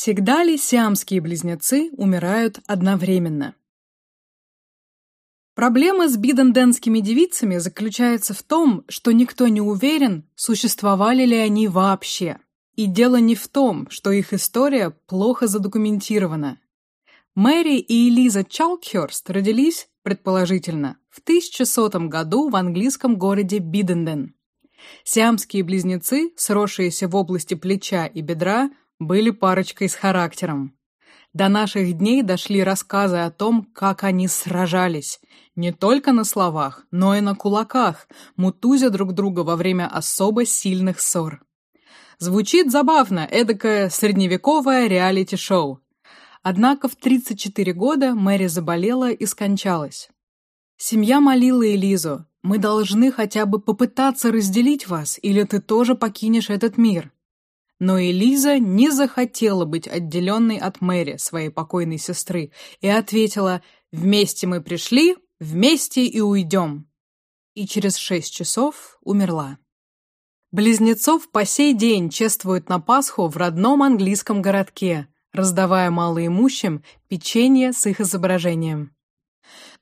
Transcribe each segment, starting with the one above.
Всегда ли сиамские близнецы умирают одновременно? Проблема с биденденскими девицами заключается в том, что никто не уверен, существовали ли они вообще. И дело не в том, что их история плохо задокументирована. Мэри и Элиза Чалкхёрст родились, предположительно, в 1100 году в английском городе Биденден. Сиамские близнецы, сросшиеся в области плеча и бедра, были парочкой с характером. До наших дней дошли рассказы о том, как они сражались, не только на словах, но и на кулаках, мутузя друг друга во время особо сильных ссор. Звучит забавно, эдакое средневековое реалити-шоу. Однако в 34 года Мэри заболела и скончалась. Семья молила Элизу, «Мы должны хотя бы попытаться разделить вас, или ты тоже покинешь этот мир». Но Элиза не захотела быть отделенной от Мэри, своей покойной сестры, и ответила «Вместе мы пришли, вместе и уйдем». И через шесть часов умерла. Близнецов по сей день чествуют на Пасху в родном английском городке, раздавая малоимущим печенье с их изображением.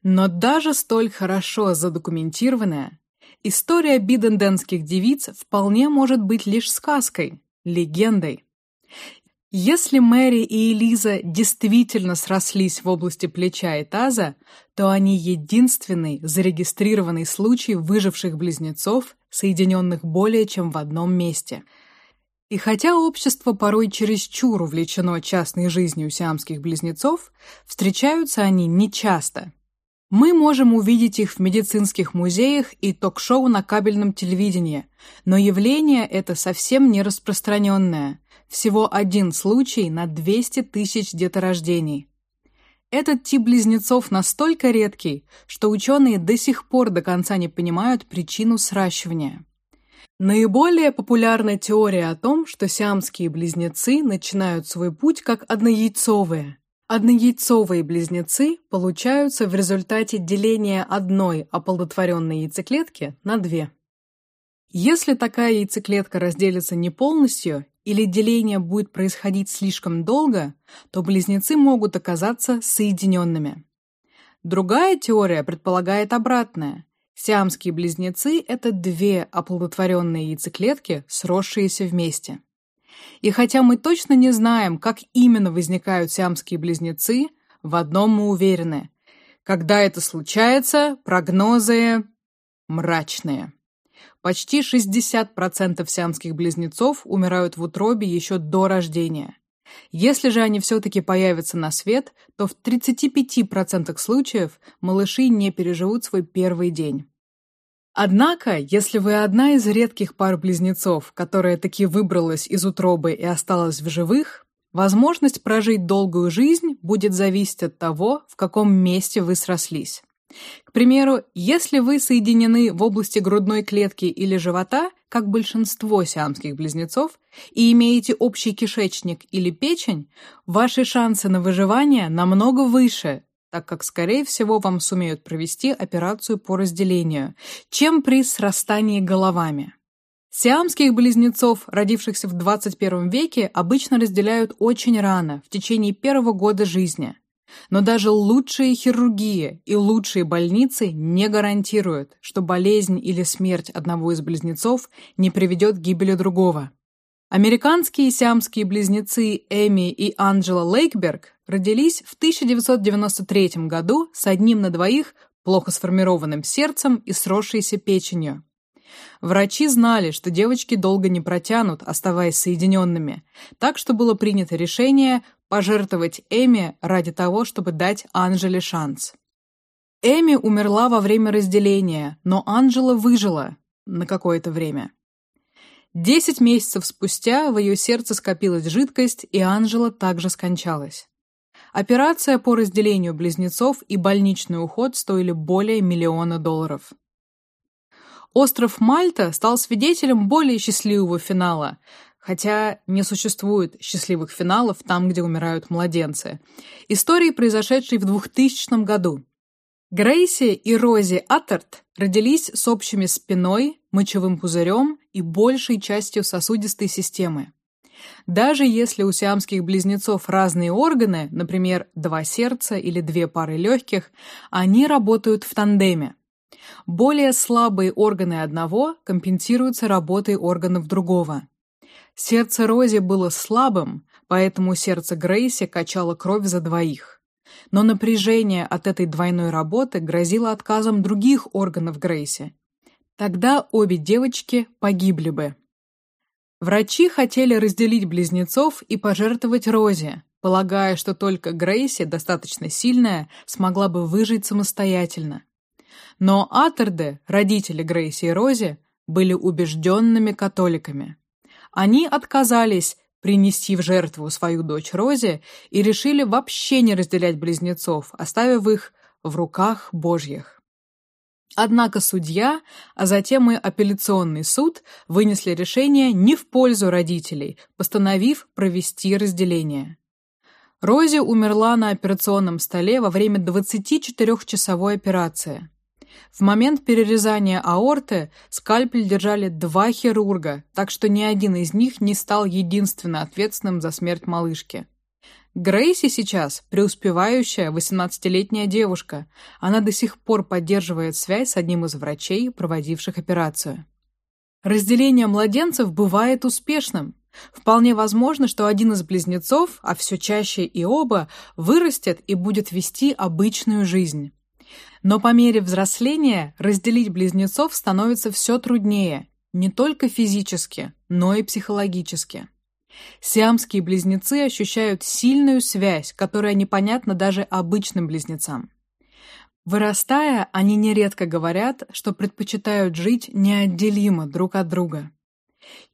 Но даже столь хорошо задокументированная история биденденских девиц вполне может быть лишь сказкой, легендой. Если Мэри и Элиза действительно срослись в области плеча и таза, то они единственный зарегистрированный случай выживших близнецов, соединенных более чем в одном месте. И хотя общество порой чересчур увлечено частной жизнью сиамских близнецов, встречаются они нечасто. Мы можем увидеть их в медицинских музеях и ток-шоу на кабельном телевидении, но явление это совсем не распространенное. Всего один случай на 200 тысяч деторождений. Этот тип близнецов настолько редкий, что ученые до сих пор до конца не понимают причину сращивания. Наиболее популярна теория о том, что сиамские близнецы начинают свой путь как однояйцовые, Однояйцовые близнецы получаются в результате деления одной оплодотворенной яйцеклетки на две. Если такая яйцеклетка разделится не полностью или деление будет происходить слишком долго, то близнецы могут оказаться соединенными. Другая теория предполагает обратное. Сиамские близнецы – это две оплодотворенные яйцеклетки, сросшиеся вместе. И хотя мы точно не знаем, как именно возникают сиамские близнецы, в одном мы уверены. Когда это случается, прогнозы мрачные. Почти 60% сиамских близнецов умирают в утробе еще до рождения. Если же они все-таки появятся на свет, то в 35% случаев малыши не переживут свой первый день. Однако, если вы одна из редких пар близнецов, которая таки выбралась из утробы и осталась в живых, возможность прожить долгую жизнь будет зависеть от того, в каком месте вы срослись. К примеру, если вы соединены в области грудной клетки или живота, как большинство сиамских близнецов, и имеете общий кишечник или печень, ваши шансы на выживание намного выше, так как, скорее всего, вам сумеют провести операцию по разделению, чем при срастании головами. Сиамских близнецов, родившихся в 21 веке, обычно разделяют очень рано, в течение первого года жизни. Но даже лучшие хирургии и лучшие больницы не гарантируют, что болезнь или смерть одного из близнецов не приведет к гибели другого. Американские сиамские близнецы Эми и Анджела Лейкберг родились в 1993 году с одним на двоих плохо сформированным сердцем и сросшейся печенью. Врачи знали, что девочки долго не протянут, оставаясь соединенными, так что было принято решение пожертвовать Эми ради того, чтобы дать Анжеле шанс. Эми умерла во время разделения, но Анжела выжила на какое-то время. Десять месяцев спустя в ее сердце скопилась жидкость, и Анжела также скончалась. Операция по разделению близнецов и больничный уход стоили более миллиона долларов. Остров Мальта стал свидетелем более счастливого финала, хотя не существует счастливых финалов там, где умирают младенцы. Истории, произошедшей в 2000 году. Грейси и Рози Аттерт родились с общими спиной, мочевым пузырем и большей частью сосудистой системы. Даже если у сиамских близнецов разные органы, например, два сердца или две пары легких, они работают в тандеме. Более слабые органы одного компенсируются работой органов другого. Сердце Рози было слабым, поэтому сердце Грейси качало кровь за двоих. Но напряжение от этой двойной работы грозило отказом других органов Грейси. Тогда обе девочки погибли бы. Врачи хотели разделить близнецов и пожертвовать Розе, полагая, что только Грейси, достаточно сильная, смогла бы выжить самостоятельно. Но Атерде, родители Грейси и Рози, были убежденными католиками. Они отказались принести в жертву свою дочь Рози и решили вообще не разделять близнецов, оставив их в руках Божьих. Однако судья, а затем и апелляционный суд вынесли решение не в пользу родителей, постановив провести разделение. Рози умерла на операционном столе во время 24-часовой операции. В момент перерезания аорты скальпель держали два хирурга, так что ни один из них не стал единственно ответственным за смерть малышки. Грейси сейчас преуспевающая 18-летняя девушка. Она до сих пор поддерживает связь с одним из врачей, проводивших операцию. Разделение младенцев бывает успешным. Вполне возможно, что один из близнецов, а все чаще и оба, вырастет и будет вести обычную жизнь. Но по мере взросления разделить близнецов становится все труднее, не только физически, но и психологически. Сиамские близнецы ощущают сильную связь, которая непонятна даже обычным близнецам. Вырастая, они нередко говорят, что предпочитают жить неотделимо друг от друга.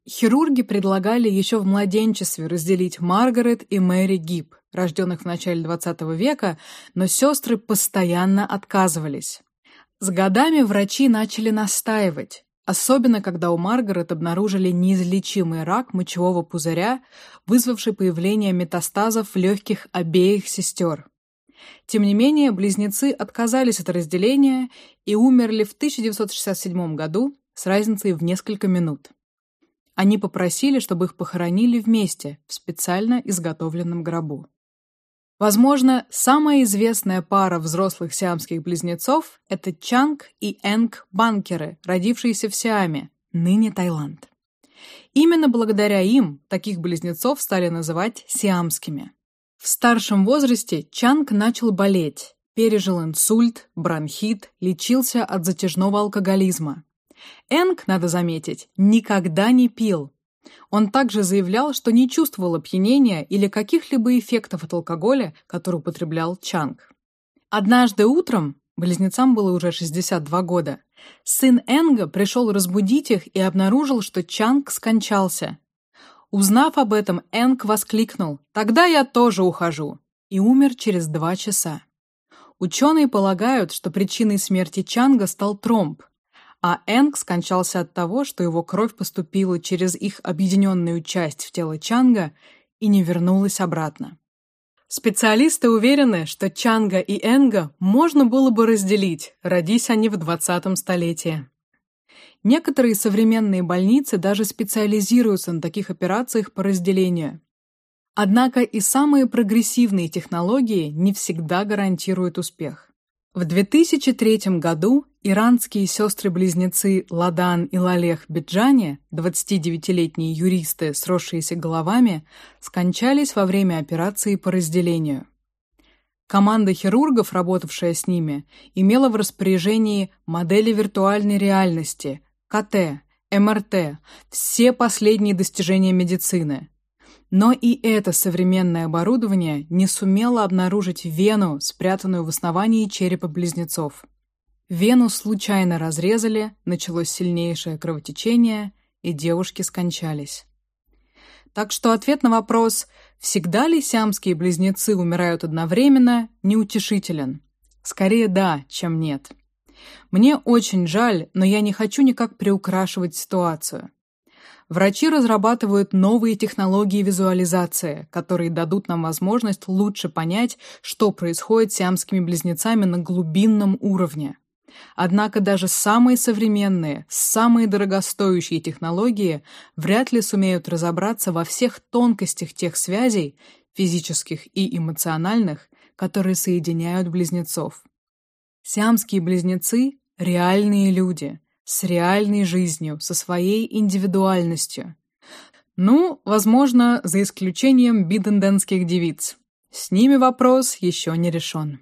Хирурги предлагали еще в младенчестве разделить Маргарет и Мэри Гиб, рожденных в начале XX века, но сестры постоянно отказывались. С годами врачи начали настаивать, Особенно, когда у Маргарет обнаружили неизлечимый рак мочевого пузыря, вызвавший появление метастазов в легких обеих сестер. Тем не менее, близнецы отказались от разделения и умерли в 1967 году с разницей в несколько минут. Они попросили, чтобы их похоронили вместе в специально изготовленном гробу. Возможно, самая известная пара взрослых сиамских близнецов – это Чанг и Энг Банкеры, родившиеся в Сиаме, ныне Таиланд. Именно благодаря им таких близнецов стали называть сиамскими. В старшем возрасте Чанг начал болеть, пережил инсульт, бронхит, лечился от затяжного алкоголизма. Энг, надо заметить, никогда не пил, он также заявлял, что не чувствовал опьянения или каких-либо эффектов от алкоголя, который употреблял Чанг. Однажды утром, близнецам было уже 62 года, сын Энга пришел разбудить их и обнаружил, что Чанг скончался. Узнав об этом, Энг воскликнул «Тогда я тоже ухожу!» и умер через два часа. Ученые полагают, что причиной смерти Чанга стал тромб, а Энг скончался от того, что его кровь поступила через их объединенную часть в тело Чанга и не вернулась обратно. Специалисты уверены, что Чанга и Энга можно было бы разделить, родись они в 20 столетии. Некоторые современные больницы даже специализируются на таких операциях по разделению. Однако и самые прогрессивные технологии не всегда гарантируют успех. В 2003 году иранские сестры-близнецы Ладан и Лалех Биджани, 29-летние юристы, сросшиеся головами, скончались во время операции по разделению. Команда хирургов, работавшая с ними, имела в распоряжении модели виртуальной реальности, КТ, МРТ, все последние достижения медицины, но и это современное оборудование не сумело обнаружить вену, спрятанную в основании черепа близнецов. Вену случайно разрезали, началось сильнейшее кровотечение, и девушки скончались. Так что ответ на вопрос, всегда ли сиамские близнецы умирают одновременно, неутешителен. Скорее да, чем нет. Мне очень жаль, но я не хочу никак приукрашивать ситуацию. Врачи разрабатывают новые технологии визуализации, которые дадут нам возможность лучше понять, что происходит с сиамскими близнецами на глубинном уровне. Однако даже самые современные, самые дорогостоящие технологии вряд ли сумеют разобраться во всех тонкостях тех связей, физических и эмоциональных, которые соединяют близнецов. Сиамские близнецы — реальные люди, с реальной жизнью, со своей индивидуальностью. Ну, возможно, за исключением биденденских девиц. С ними вопрос еще не решен.